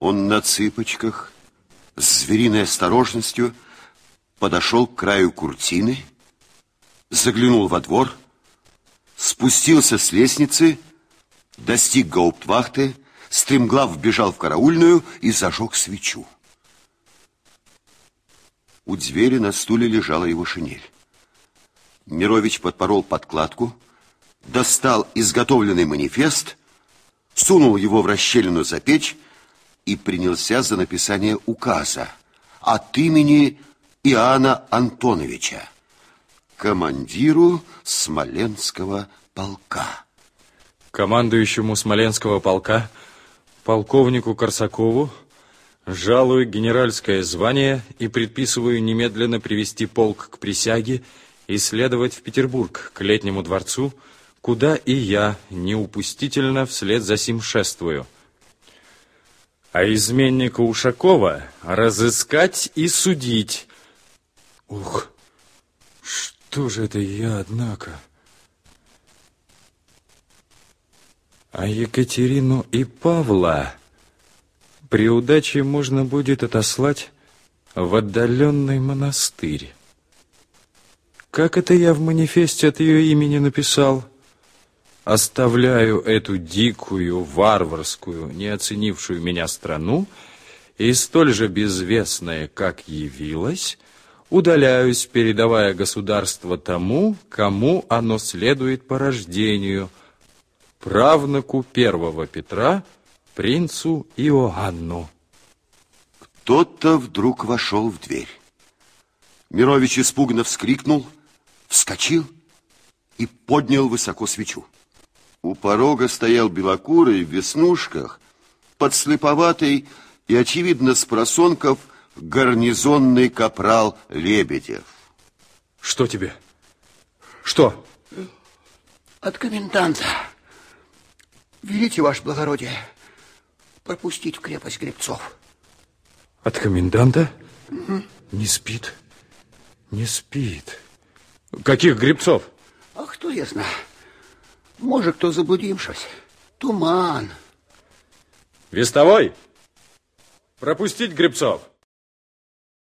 Он на цыпочках, с звериной осторожностью, подошел к краю куртины, заглянул во двор, спустился с лестницы, достиг гауптвахты, стремглав вбежал в караульную и зажег свечу. У двери на стуле лежала его шинель. Мирович подпорол подкладку, достал изготовленный манифест, сунул его в расщелину за печь и принялся за написание указа от имени Иоанна Антоновича, командиру Смоленского полка. Командующему Смоленского полка, полковнику Корсакову, жалую генеральское звание и предписываю немедленно привести полк к присяге и следовать в Петербург, к летнему дворцу, куда и я неупустительно вслед за сим шествую – а изменника Ушакова разыскать и судить. Ух, что же это я, однако? А Екатерину и Павла при удаче можно будет отослать в отдаленный монастырь. Как это я в манифесте от ее имени написал? — оставляю эту дикую, варварскую, не оценившую меня страну, и столь же безвестная, как явилась, удаляюсь, передавая государство тому, кому оно следует по рождению, правнуку первого Петра, принцу Иоанну. Кто-то вдруг вошел в дверь. Мирович испуганно вскрикнул, вскочил и поднял высоко свечу. У порога стоял белокурый в веснушках, подслеповатый и, очевидно, с просонков гарнизонный капрал Лебедев. Что тебе? Что? От коменданта. Велите, ваше благородие, пропустить в крепость гребцов. От коменданта? Угу. Не спит. Не спит. Каких гребцов? А кто я знаю? Может, кто заблудившись. Туман. Вестовой, пропустить гребцов.